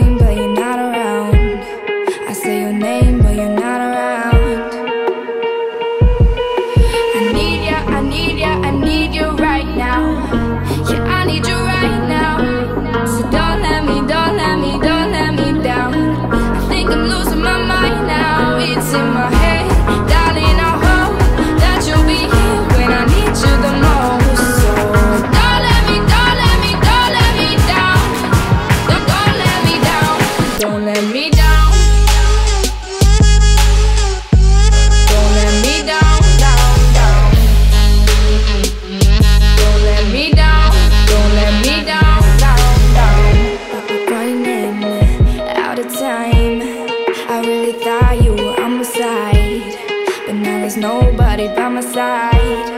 but you're not around. Without you were on my side But now there's nobody by my side.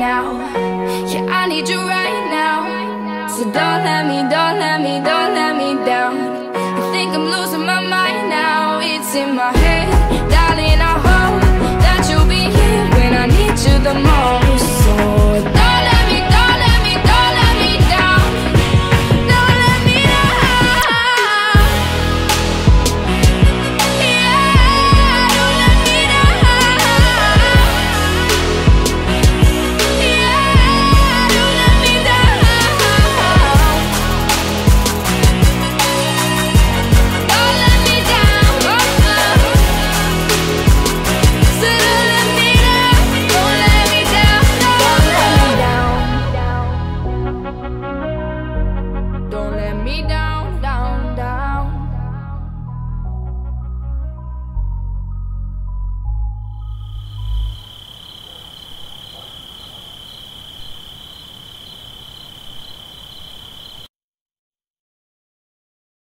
now. Yeah, I need you right now. So don't let me, don't let me, don't let me down. I think I'm losing my mind now. It's in my head.